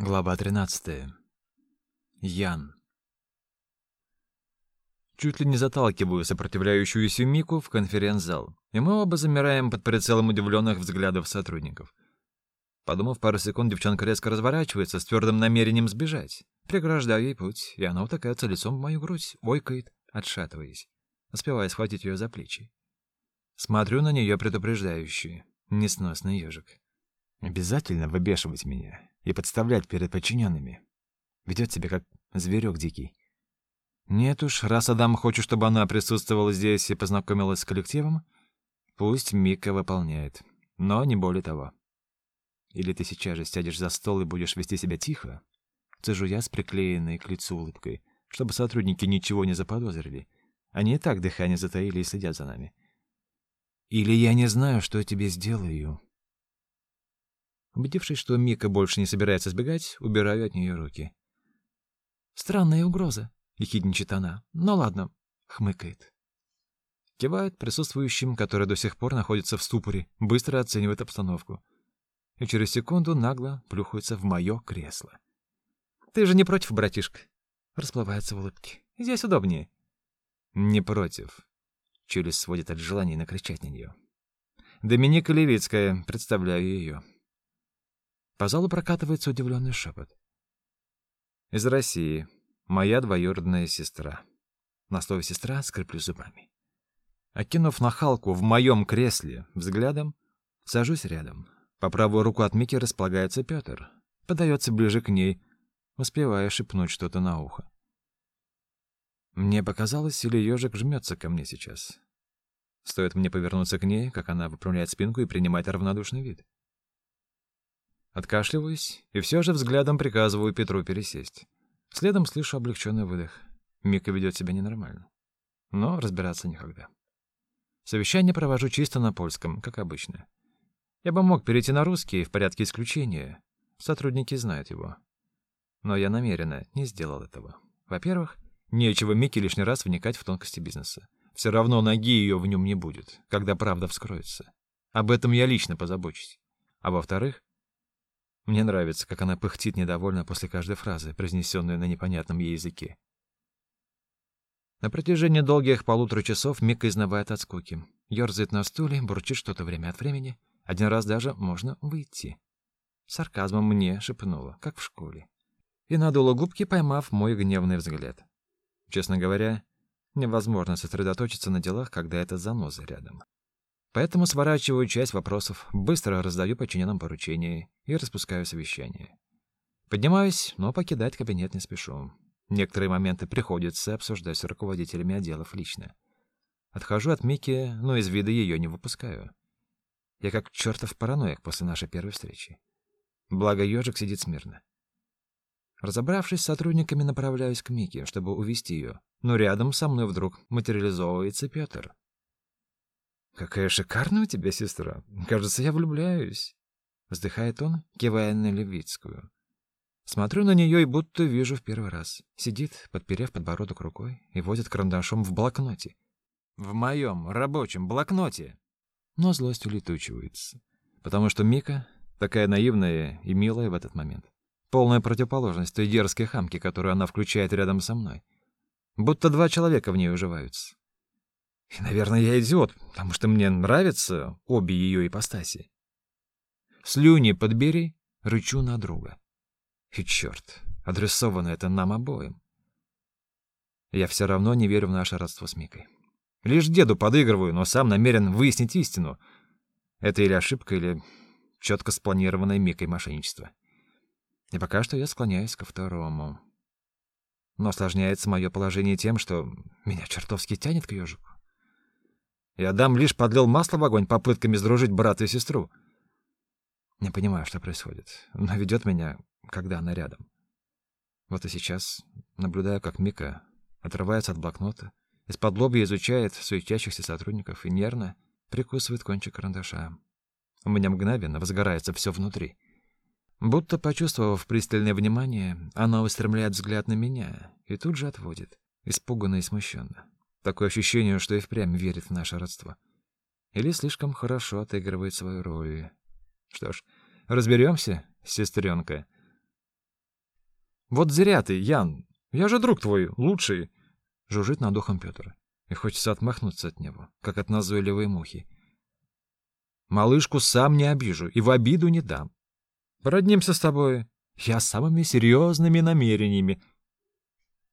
Глава 13. Ян. Чуть ли не заталкиваю сопротивляющуюся Мику в конференц-зал, и мы оба замираем под прицелом удивленных взглядов сотрудников. Подумав пару секунд, девчонка резко разворачивается с твердым намерением сбежать. Преграждаю ей путь, и она утыкается лицом в мою грудь, ойкает, отшатываясь, успевая схватить ее за плечи. Смотрю на нее предупреждающе. Несносный ежик. Обязательно выбешивать меня и подставлять перед подчиненными. Ведет себя как зверек дикий. Нет уж, раз Адам хочет, чтобы она присутствовала здесь и познакомилась с коллективом, пусть Мика выполняет, но не более того. Или ты сейчас же сядешь за стол и будешь вести себя тихо, цежу я с приклеенной к лицу улыбкой, чтобы сотрудники ничего не заподозрили. Они и так дыхание затаили и следят за нами. Или я не знаю, что я тебе сделаю, Убедившись, что Мика больше не собирается сбегать, убираю от нее руки. «Странная угроза», — ехидничает она. «Ну ладно», — хмыкает. Кивает присутствующим, которые до сих пор находятся в ступоре, быстро оценивает обстановку. И через секунду нагло плюхается в мое кресло. «Ты же не против, братишка?» Расплывается в улыбке. «Здесь удобнее». «Не против». Челюсть сводит от желания накричать на нее. Доминика Левицкая, представляю ее. По залу прокатывается удивленный шепот. Из России. Моя двоюродная сестра. На слово «сестра» скреплю зубами. Окинув нахалку в моем кресле взглядом, сажусь рядом. По правую руку от Мики располагается Петр. Подается ближе к ней, успевая шепнуть что-то на ухо. Мне показалось, или ежик жмется ко мне сейчас. Стоит мне повернуться к ней, как она выпрямляет спинку и принимает равнодушный вид. Откашливаюсь и все же взглядом приказываю Петру пересесть. Следом слышу облегченный выдох. Мика ведет себя ненормально. Но разбираться никогда. Совещание провожу чисто на польском, как обычно. Я бы мог перейти на русский в порядке исключения. Сотрудники знают его. Но я намеренно не сделал этого. Во-первых, нечего Мике лишний раз вникать в тонкости бизнеса. Все равно ноги ее в нем не будет, когда правда вскроется. Об этом я лично позабочусь. А во-вторых, мне нравится, как она пыхтит недовольно после каждой фразы, произнесенной на непонятном ей языке. На протяжении долгих полутора часов Мика изнывает от скуки. Ёрзает на стуле, бурчит что-то время от времени. Один раз даже можно выйти. Сарказмом мне шепнула, как в школе. И надула губки, поймав мой гневный взгляд. Честно говоря, невозможно сосредоточиться на делах, когда это заноза рядом. Поэтому сворачиваю часть вопросов, быстро раздаю подчиненным поручения и распускаю совещание. Поднимаюсь, но покидать кабинет не спешу. Некоторые моменты приходится обсуждать с руководителями отделов лично. Отхожу от Мики, но из вида ее не выпускаю. Я как чертов параноик после нашей первой встречи. Благо, ежик сидит смирно. Разобравшись с сотрудниками, направляюсь к Мике, чтобы увести ее. Но рядом со мной вдруг материализовывается Петр. «Какая шикарная у тебя сестра! Кажется, я влюбляюсь!» Вздыхает он, кивая на Левицкую. Смотрю на нее и будто вижу в первый раз. Сидит, подперев подбородок рукой, и водит карандашом в блокноте. В моем рабочем блокноте. Но злость улетучивается. Потому что Мика такая наивная и милая в этот момент. Полная противоположность той дерзкой хамки, которую она включает рядом со мной. Будто два человека в ней уживаются. И, наверное, я идиот, потому что мне нравятся обе ее ипостаси. Слюни подбери, рычу на друга. И черт, адресовано это нам обоим. Я все равно не верю в наше родство с Микой. Лишь деду подыгрываю, но сам намерен выяснить истину. Это или ошибка, или четко спланированное Микой мошенничество. И пока что я склоняюсь ко второму. Но осложняется мое положение тем, что меня чертовски тянет к ежику. И Адам лишь подлил масло в огонь попытками сдружить брата и сестру. Не понимаю, что происходит, но ведет меня, когда она рядом. Вот и сейчас наблюдаю, как Мика отрывается от блокнота, из-под лобья изучает суетящихся сотрудников и нервно прикусывает кончик карандаша. У меня мгновенно возгорается все внутри. Будто почувствовав пристальное внимание, она устремляет взгляд на меня и тут же отводит, испуганно и смущенно. Такое ощущение, что и впрямь верит в наше родство. Или слишком хорошо отыгрывает свою роль. Что ж, разберемся, сестренка. Вот зря ты, Ян. Я же друг твой, лучший. Жужжит над ухом Петр. И хочется отмахнуться от него, как от назойливой мухи. Малышку сам не обижу и в обиду не дам. Породнимся с тобой. Я самыми серьезными намерениями.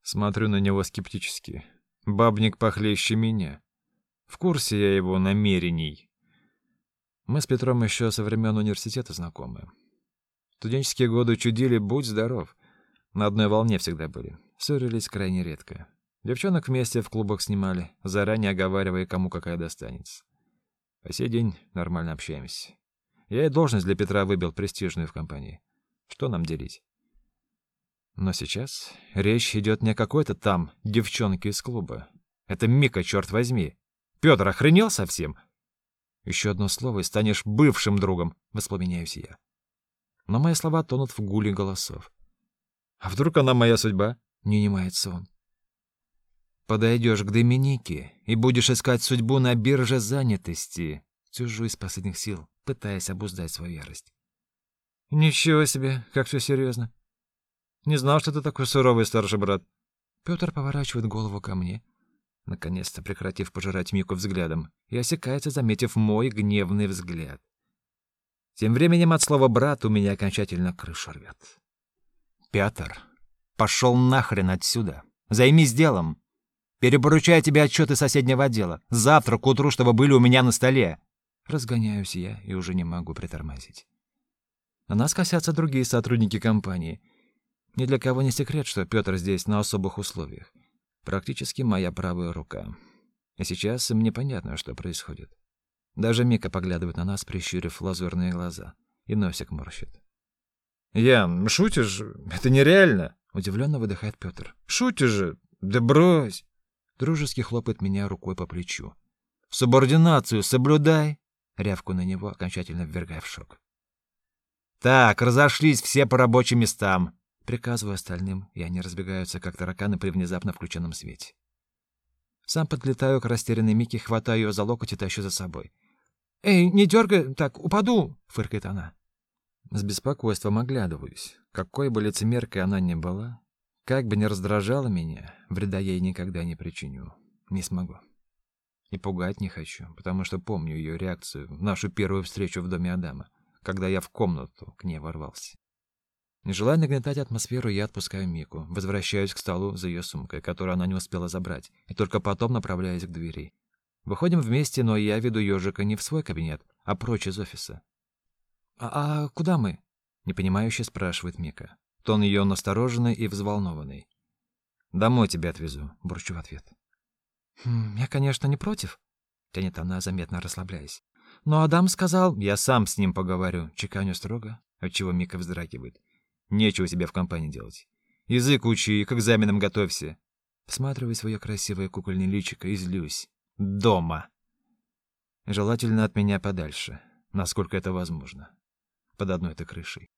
Смотрю на него скептически. Бабник похлеще меня. В курсе я его намерений. Мы с Петром еще со времен университета знакомы. Студенческие годы чудили «будь здоров». На одной волне всегда были. Ссорились крайне редко. Девчонок вместе в клубах снимали, заранее оговаривая, кому какая достанется. По сей день нормально общаемся. Я и должность для Петра выбил престижную в компании. Что нам делить? Но сейчас речь идет не о какой-то там девчонке из клуба. Это Мика, черт возьми. Петр охренел совсем? Еще одно слово, и станешь бывшим другом, воспламеняюсь я. Но мои слова тонут в гуле голосов. А вдруг она моя судьба? Не унимается он. Подойдешь к Доминике и будешь искать судьбу на бирже занятости. Тяжу из последних сил, пытаясь обуздать свою ярость. Ничего себе, как все серьезно. Не знал, что ты такой суровый старший брат. Петр поворачивает голову ко мне, наконец-то прекратив пожирать Мику взглядом, и осекается, заметив мой гневный взгляд. Тем временем от слова «брат» у меня окончательно крыша рвет. «Петр, пошел нахрен отсюда. Займись делом. Перепоручаю тебе отчеты соседнего отдела. Завтра к утру, чтобы были у меня на столе». Разгоняюсь я и уже не могу притормозить. На нас косятся другие сотрудники компании. Ни для кого не секрет, что Петр здесь на особых условиях. Практически моя правая рука. И сейчас мне понятно, что происходит. Даже Мика поглядывает на нас, прищурив лазурные глаза, и носик морщит. «Ян, шутишь? Это нереально!» — удивленно выдыхает Петр. «Шутишь же? Да брось!» Дружески хлопает меня рукой по плечу. «Субординацию соблюдай!» Рявку на него окончательно ввергая в шок. «Так, разошлись все по рабочим местам!» Приказываю остальным, и они разбегаются, как тараканы при внезапно включенном свете. Сам подлетаю к растерянной Мике, хватаю ее за локоть и тащу за собой. «Эй, не дергай, так, упаду!» — фыркает она. С беспокойством оглядываюсь. Какой бы лицемеркой она ни была, как бы ни раздражала меня, вреда ей никогда не причиню. Не смогу. И пугать не хочу, потому что помню ее реакцию в нашу первую встречу в доме Адама, когда я в комнату к ней ворвался. Не желая нагнетать атмосферу, я отпускаю Мику, возвращаюсь к столу за ее сумкой, которую она не успела забрать, и только потом направляюсь к двери. Выходим вместе, но я веду ежика не в свой кабинет, а прочь из офиса. «А, а куда мы?» — непонимающе спрашивает Мика. Тон ее настороженный и взволнованный. «Домой тебя отвезу», — бурчу в ответ. «Хм, «Я, конечно, не против», — тянет она, заметно расслабляясь. «Но Адам сказал...» «Я сам с ним поговорю», — чеканю строго, отчего Мика вздрагивает. Нечего себе в компании делать. Язык учи к экзаменам готовься. Всматриваю свое красивое кукольное личико и злюсь. Дома. Желательно от меня подальше, насколько это возможно. Под одной этой крышей.